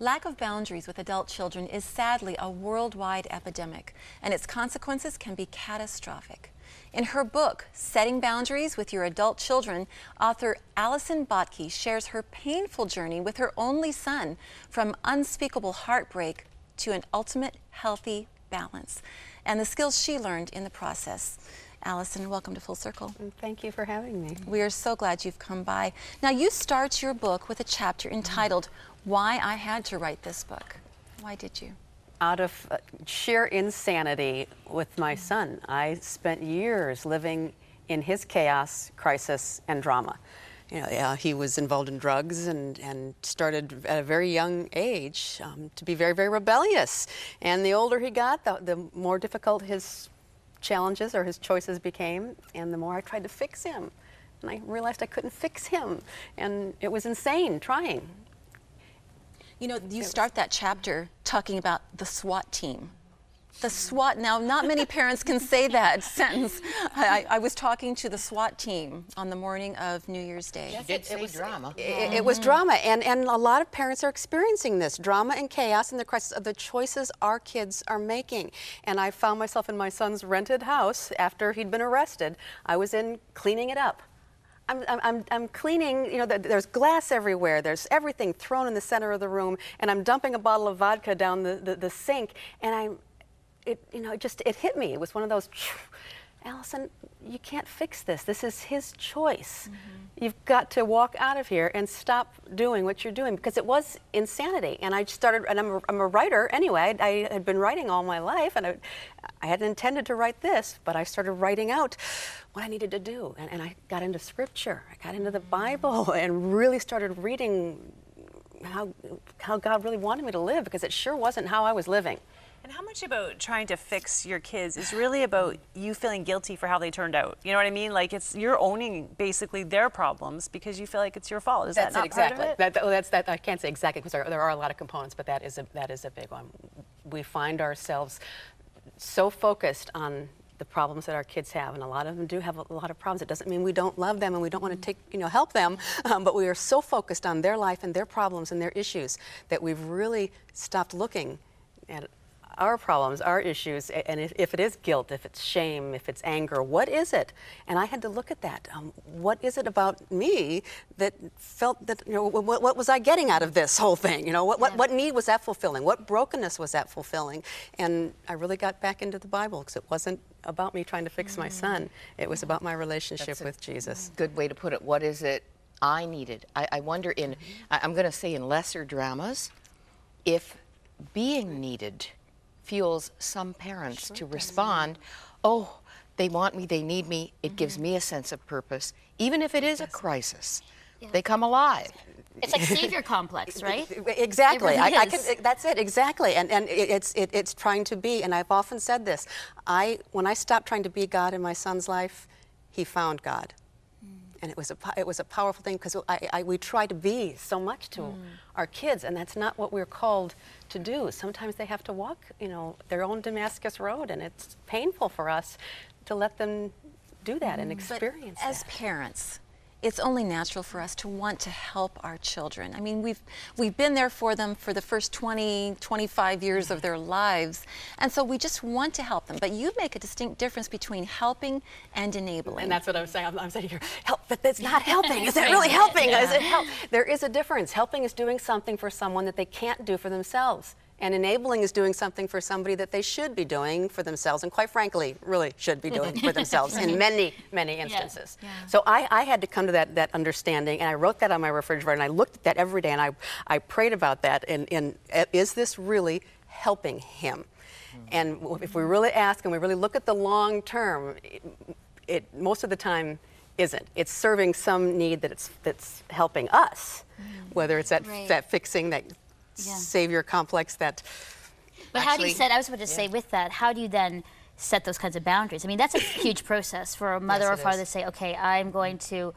Lack of boundaries with adult children is sadly a worldwide epidemic, and its consequences can be catastrophic. In her book, Setting Boundaries with Your Adult Children, author Allison Bottke shares her painful journey with her only son from unspeakable heartbreak to an ultimate healthy balance and the skills she learned in the process. Allison, welcome to Full Circle. Thank you for having me. We are so glad you've come by. Now, you start your book with a chapter entitled Why I Had to Write This Book. Why did you? Out of uh, sheer insanity with my son, I spent years living in his chaos, crisis, and drama. You know, yeah, he was involved in drugs and, and started at a very young age um, to be very, very rebellious. And the older he got, the, the more difficult his challenges or his choices became, and the more I tried to fix him. And I realized I couldn't fix him, and it was insane trying. You know, you start that chapter talking about the SWAT team. The SWAT, now, not many parents can say that sentence. I, I, was talking to the SWAT team on the morning of New Year's Day. Yes, it, it was drama. It, it, it, was drama, and, and a lot of parents are experiencing this drama and chaos and the crisis of the choices our kids are making. And I found myself in my son's rented house after he'd been arrested. I was in cleaning it up. I'm, I'm, I'm cleaning, you know, there's glass everywhere, there's everything thrown in the center of the room, and I'm dumping a bottle of vodka down the, the, the sink, and I'm, it, you know, it just, it hit me. It was one of those, Allison, you can't fix this. This is his choice. Mm-hmm. You've got to walk out of here and stop doing what you're doing because it was insanity. And I started, and I'm a, I'm a writer anyway. I, I, had been writing all my life, and I, I hadn't intended to write this, but I started writing out what I needed to do. And, and I got into scripture, I got into the Bible, and really started reading how, how God really wanted me to live because it sure wasn't how I was living. And how much about trying to fix your kids is really about you feeling guilty for how they turned out? You know what I mean? Like it's you're owning basically their problems because you feel like it's your fault. Is that's that not exactly. part of it? That, oh, that's that. I can't say exactly because there, there are a lot of components, but that is a that is a big one. We find ourselves so focused on the problems that our kids have, and a lot of them do have a lot of problems. It doesn't mean we don't love them and we don't want to take, you know, help them, um, but we are so focused on their life and their problems and their issues that we've really stopped looking at our problems, our issues, and if, if, it is guilt, if it's shame, if it's anger, what is it? And I had to look at that. Um, what is it about me that felt that, you know, what, what, was I getting out of this whole thing? You know, what, what, what need was that fulfilling? What brokenness was that fulfilling? And I really got back into the Bible because it wasn't about me trying to fix mm. my son. It was about my relationship with Jesus. Good way to put it. What is it I needed? I, I wonder in, mm-hmm. I'm going to say in lesser dramas, if being needed fuels some parents sure to respond, oh, they want me, they need me, it mm-hmm. gives me a sense of purpose, even if it is a crisis. Yeah. They come alive. It's like savior complex, right? Exactly. Really I, I can, that's it. Exactly. And and it's it, it's trying to be. And I've often said this. I when I stopped trying to be God in my son's life, he found God and it was a it was a powerful thing because I, I, we try to be so much to mm. our kids, and that's not what we're called to do. Sometimes they have to walk, you know, their own Damascus road, and it's painful for us to let them do that mm. and experience. But as that. parents, it's only natural for us to want to help our children. I mean, we've we've been there for them for the first 20, 25 years of their lives, and so we just want to help them. But you make a distinct difference between helping and enabling. And that's what I'm saying. I'm, I'm saying here, help, but that's not helping. Is that really helping? Yeah. Is it help? There is a difference. Helping is doing something for someone that they can't do for themselves. And enabling is doing something for somebody that they should be doing for themselves, and quite frankly, really should be doing for themselves in many, many instances. Yeah. Yeah. So I, I, had to come to that, that understanding, and I wrote that on my refrigerator, and I looked at that every day, and I, I prayed about that. And, and uh, is this really helping him? And if we really ask and we really look at the long term, it, it most of the time isn't. It's serving some need that it's that's helping us, mm. whether it's that right. that fixing that yeah. savior complex that. But how do you set? I was about to yeah. say with that, how do you then set those kinds of boundaries? I mean, that's a huge process for a mother yes, or father is. to say, okay, I'm going to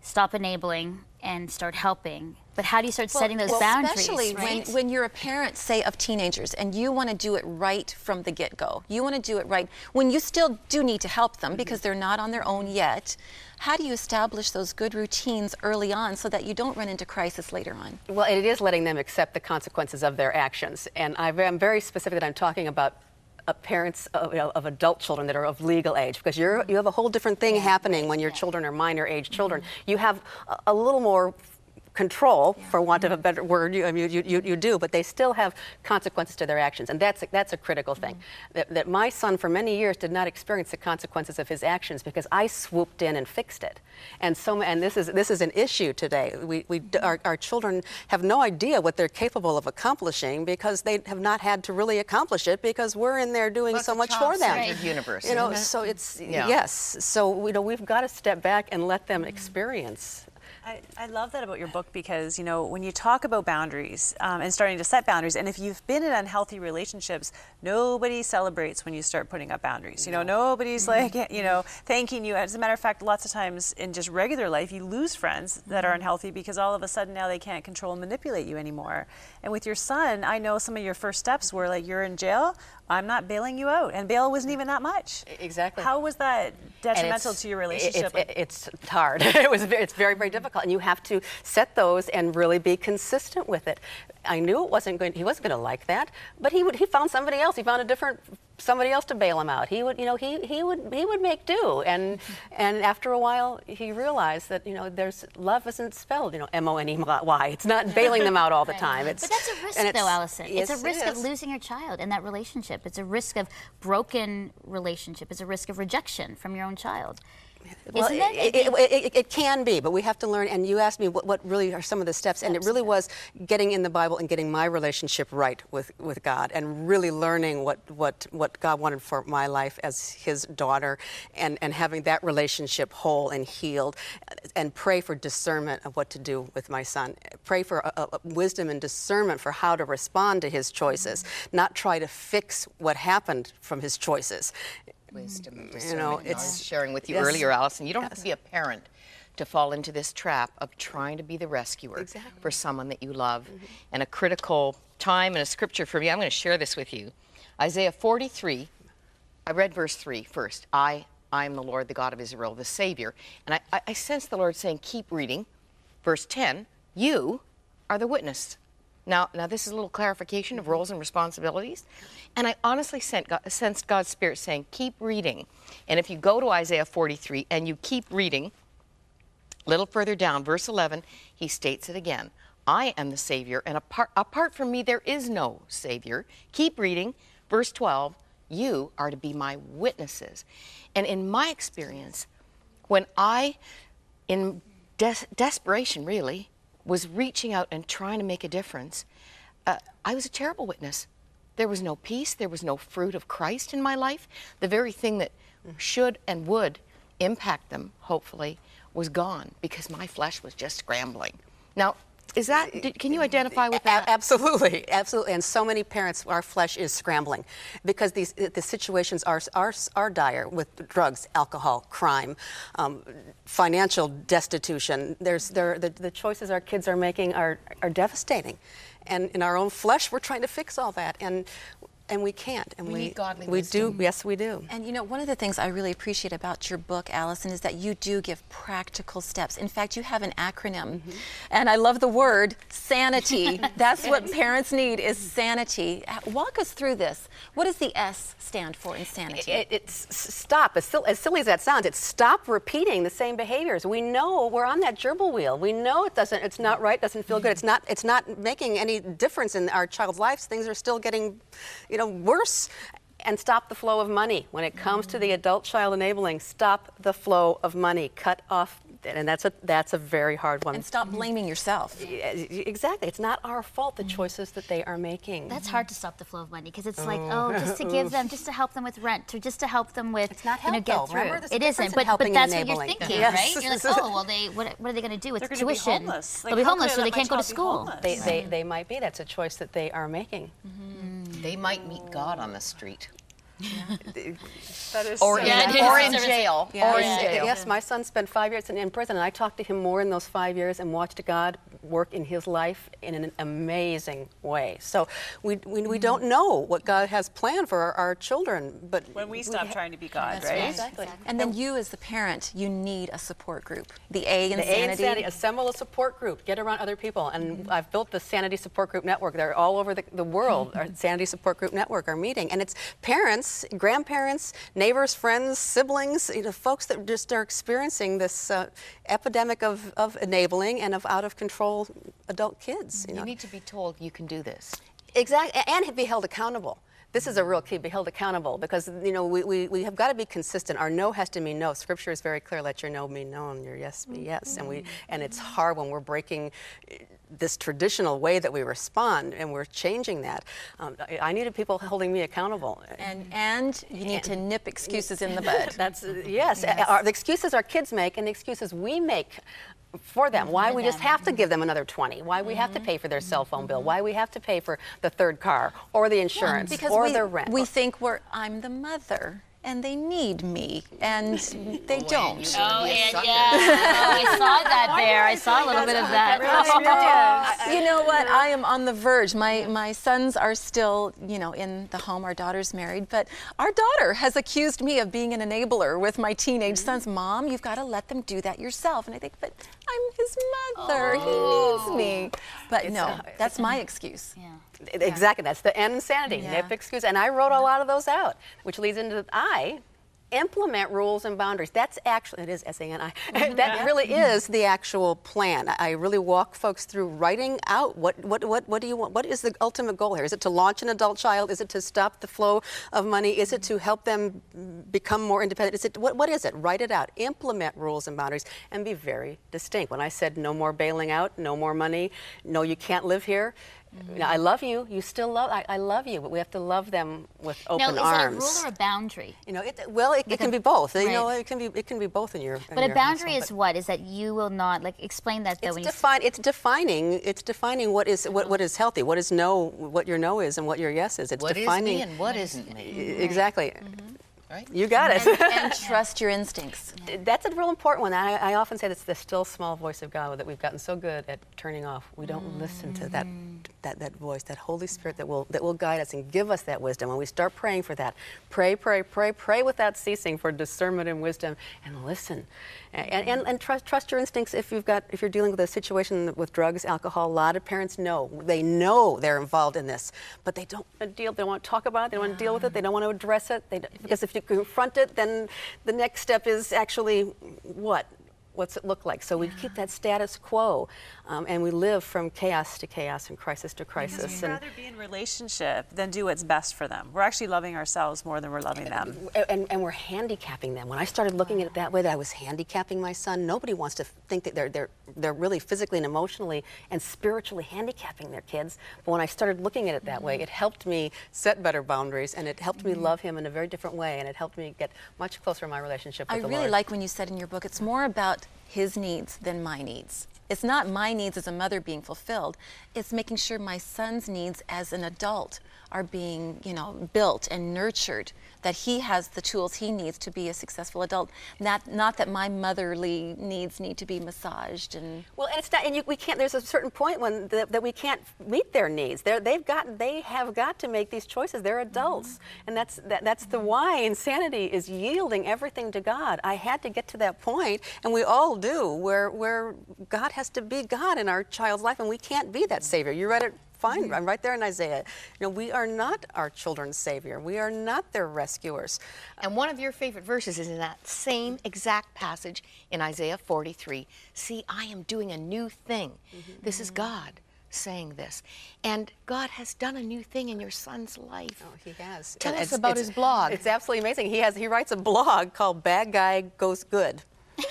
stop enabling and start helping. But how do you start setting those well, boundaries? Especially right? when, when you're a parent, say, of teenagers, and you want to do it right from the get go. You want to do it right when you still do need to help them because they're not on their own yet. How do you establish those good routines early on so that you don't run into crisis later on? Well, it is letting them accept the consequences of their actions. And I- I'm very specific that I'm talking about uh, parents of, you know, of adult children that are of legal age because you're, you have a whole different thing happening when your children are minor age children. You have a, a little more control, for want of a better word, you, you, you, you do, but they still have consequences to their actions. And that's a, that's a critical thing. Mm-hmm. That, that my son, for many years, did not experience the consequences of his actions because I swooped in and fixed it. And, so, and this, is, this is an issue today. We, we, mm-hmm. our, our children have no idea what they're capable of accomplishing because they have not had to really accomplish it because we're in there doing Well, so much for them. child-centered universe, You know, so it's, Yeah. yes. So, you know, we've got to step back and let them mm-hmm. experience I, I love that about your book because you know when you talk about boundaries um, and starting to set boundaries, and if you've been in unhealthy relationships, nobody celebrates when you start putting up boundaries. You know, nobody's like you know thanking you. As a matter of fact, lots of times in just regular life, you lose friends that are unhealthy because all of a sudden now they can't control and manipulate you anymore. And with your son, I know some of your first steps were like you're in jail. I'm not bailing you out, and bail wasn't even that much. Exactly. How was that detrimental to your it- relationship? It's, it's hard. it was. It's very, very difficult, and you have to set those and really be consistent with it. I knew it wasn't going. He wasn't going to like that, but he would. He found somebody else. He found a different somebody else to bail him out. He would. You know. He he would. He would make do, and and after a while, he realized that you know, there's love isn't spelled you know M O N E Y. It's not bailing them out all the time. It's But that's a risk, though, Allison. yes, it's a it risk of losing your child in that relationship. It's a risk of broken relationship. It's a risk of rejection from your own child. Well, it? it, it, it, can be, but we have to learn. And you asked me what, what really are some of the steps, and it really was getting in the Bible and getting my relationship right with, with God, and really learning what, what, what God wanted for my life as His daughter, and, and having that relationship whole and healed, and pray for discernment of what to do with my son. Pray for a, a wisdom and discernment for how to respond to his choices, not try to fix what happened from his choices. Wisdom and You know, discernment. I it's- was sharing with you yes. earlier, Allison. You don't have to be a parent to fall into this trap of trying to be the rescuer Exactly. Mm-hmm. for someone that you love. And a critical time and a scripture for me, I'm going to share this with you. Isaiah 43, I read verse 3 first. I, I am the Lord, the God of Israel, the Savior. And I, I, I sense the Lord saying, keep reading. Verse 10, you are the witness. Now, now this is a little clarification of mm-hmm. roles and responsibilities. And I honestly sent God, sensed God's Spirit saying, keep reading. And if you go to Isaiah 43 and you keep reading, a little further down, verse 11, he states it again. I am the Savior, and apart, apart from me, there is no Savior. Keep reading. Verse 12, you are to be my witnesses. And in my experience, when I, in des- desperation really, was reaching out and trying to make a difference, uh, I was a terrible witness. There was no peace, there was no fruit of Christ in my life. The very thing that should and would impact them, hopefully, was gone because my flesh was just scrambling. Now, is that, can you identify with that? Absolutely, absolutely. And so many parents, our flesh is scrambling because these the situations are are, are dire with drugs, alcohol, crime, um, financial destitution. There's there the, the choices our kids are making are are devastating, and in our own flesh, we're trying to fix all that, and and we can't. And We need godly we do. Yes, we do. And you know, one of the things I really appreciate about your book, Allison, is that you do give practical steps. In fact, you have an acronym, and I love the word sanity. That's what parents need is sanity. Uh, Walk us through this. What does the S stand for in sanity? It, it's stop. As, sil- as silly as that sounds, it's stop repeating the same behaviors. We know we're on that gerbil wheel. We know it doesn't. It's not right. Doesn't feel good. It's not. It's not making any difference in our child's lives. Things are still getting, you know, worse. And stop the flow of money when it comes to the mm-hmm. adult child enabling. Stop the flow of money. Cut off. And that's a that's a very hard one. and stop blaming yourself. Exactly. It's not our fault the mm. choices that they are making. That's hard to stop the flow of money because it's like, oh. oh, just to give them, just to help them with rent, or just to help them with, It's not you know, get though. through. Remember, there's a it difference isn't, but, but that's what you're thinking, Yes. right? You're like, oh, well, they what, what are they going to do with They're gonna be tuition? homeless. Like, They'll be homeless, so they can't go to school. homeless? They, they, they might be. That's a choice that they are making. Mm-hmm. They might meet God on the street. That is Or, so in, Yeah, it is. or in jail. Yeah. Or in Yeah. jail. Yes, my son spent five years in, in prison, and I talked to him more in those five years and watched God work in his life in an amazing way. So we, we, we don't know what God has planned for our, our children, but when we stop ha- trying to be God, That's right? right. Exactly. And then you, as the parent, you need a support group. The A in The A in Sanity. Sanity, assemble a support group, get around other people. And I've built the Sanity Support Group Network. They're all over the, the world, our Sanity Support Group Network, our meeting. And it's parents, grandparents, neighbors, friends, siblings, you know, folks that just are experiencing this uh, epidemic of, of enabling and of out of control adult kids. You You know? need to be told you can do this. Exactly, and be held accountable. This is a real key, be held accountable, because, you know, we, we, we have got to be consistent. Our no has to mean no. Scripture is very clear, let your no be no and your yes be yes. And, we, and it's hard when we're breaking eh, this traditional way that we respond, and we're changing that. Um, I, needed people holding me accountable. And, and you need to nip excuses in the bud. That's, uh, yes, Our, the excuses our kids make and the excuses we make for them. Why we just have to give them another 20. Why we have to mm-hmm. pay for their cell phone bill. Why we have to pay for the third car or the insurance because or we, their rent. we think we're I'm the mother and they need me and they don't. Oh, and oh, yeah. Oh, I saw that there. I saw a little bit of that. you know what? I am on the verge. My my sons are still, you know, in the home. Our daughter's married, but our daughter has accused me of being an enabler with my teenage sons. Mom, you've got to let them do that yourself. And I think, but I'm his mother. He needs me. But no, that's my excuse. Yeah. Exactly. That's the N insanity. Yeah. Nip excuse. And I wrote a lot of those out, which leads into I implement rules and boundaries. That's actually it is S A N I. Mm-hmm. That really mm-hmm. is the actual plan. I really walk folks through writing out what what what what do you want? What is the ultimate goal here? Is it to launch an adult child? Is it to stop the flow of money? Is it to mm-hmm. help them become more independent? Is it what what is it? Write it out. Implement rules and boundaries and be very distinct. When I said no more bailing out, no more money, no you can't live here. Now, I love you. You still love. I, I love you, but we have to love them with open Now, open is arms. it a rule or a boundary? You know, it, well, it, it can be both. You know, it can be it can be both in your. in But a your boundary household, is but what? Is that you will not like explain that though It's when you define. It's defining. It's defining what is what, what is healthy. What is no. What your no is and what your yes is. It's What is defining. me and what isn't me? Exactly. Mm-hmm. Right? You got it. And, and trust your instincts. That's a real important one. I, I often say that's the still small voice of God that we've gotten so good at turning off. We don't listen to that, mm. that, that voice, that Holy Spirit that will, that will guide us and give us that wisdom. When we start praying for that, pray, pray, pray, pray without ceasing for discernment and wisdom, and listen, and, and, and trust, trust your instincts. If you've got, if you're dealing with a situation with drugs, alcohol, a lot of parents know they know they're involved in this, but they don't want to deal. They don't want to talk about it. They don't want to deal with it. They don't want to address it. They, because if you confront it, then the next step is actually what? What's it look like? So we keep that status quo, um, and we live from chaos to chaos and crisis to Because crisis. we'd And, rather be in relationship than do what's best for them. We're actually loving ourselves more than we're loving them. Uh, and, and we're handicapping them. When I started looking at it that way, that I was handicapping my son. Nobody wants to think that they're they're they're really physically and emotionally and spiritually handicapping their kids. But when I started looking at it that way, mm-hmm. it helped me set better boundaries, and it helped me mm-hmm. love him in a very different way, and it helped me get much closer in my relationship with I really Lord. like when you said in your book, it's more about his needs than my needs. It's not my needs as a mother being fulfilled. It's making sure my son's needs as an adult are being, you know, built and nurtured. That he has the tools he needs to be a successful adult. Not, not that my motherly needs need to be massaged and. Well, and it's not, and you, we can't. There's a certain point when the, that we can't meet their needs. They're, they've got, they have got to make these choices. They're adults, mm-hmm. and that's that, that's the why insanity is yielding everything to God. I had to get to that point, and we all do, where where God has to be God in our child's life, and we can't be that savior. You read it. Fine, mm-hmm. I'm right there in Isaiah. You know, we are not our children's savior. We are not their rescuers. And one of your favorite verses is in that same exact passage in Isaiah 43. See, I am doing a new thing. Mm-hmm. This is mm-hmm. God saying this. And God has done a new thing in your son's life. Oh, he has. Tell And us about his blog. It's absolutely amazing. He has he writes a blog called Bad Guy Goes Good.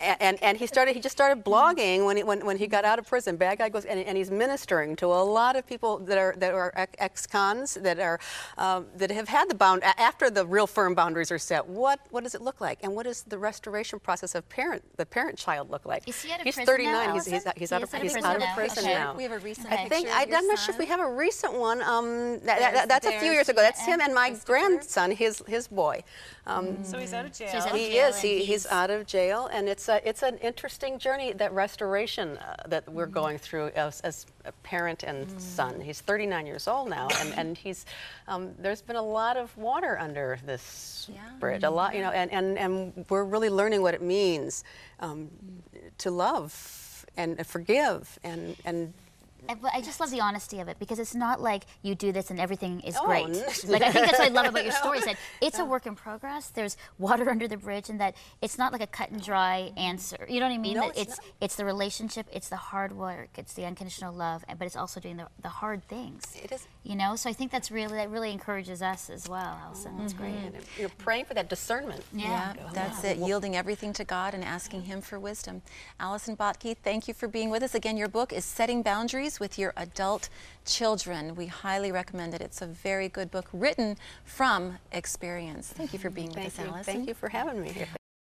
And, and he started. He just started blogging when he, when, when he got out of prison. Bad guy goes and, and he's ministering to a lot of people that are that are ex- ex-cons that are um, that have had the bound after the real firm boundaries are set. What what does it look like, and what does the restoration process of parent the parent-child look like? Is he out of he's prison 39. now, he's, he's, Allison? he's out of he's out of prison Okay. now. We have a recent I think I, I'm not sure if we have a recent one. Um, that, that- that's a few years ago. That's him and my grandson, his his boy. Um, So he's out of jail. he's out of he jail is. He, he's, he's- out of jail, and it's a, it's an interesting journey that restoration uh, that we're Mm-hmm. going through as, as a parent and Mm. son. He's 39 years old now, and, and he's um, there's been a lot of water under this Yeah. bridge. A lot, you know, and, and, and we're really learning what it means um, to love and forgive and and I- But I just love the honesty of it because it's not like you do this and everything is Oh, great. Like I think that's what I love about your story is that it's a work in progress. There's water under the bridge, and that it's not like a cut and dry answer. You know what I mean? No, that it's it's it's the relationship, it's the hard work, it's the unconditional love, but it's also doing the, the hard things. It is. You know, so I think that's really that really encourages us as well, Allison. That's great. Mm-hmm. you're praying for that discernment. Yeah. that's it. Yielding everything to God and asking Him for wisdom. Allison Bottke, thank you for being with us. Again, your book is Setting Boundaries with Your Adult Children. We highly recommend it. It's a very good book written from experience. Thank you for being with Thank us, you. Allison. Thank you for having me here.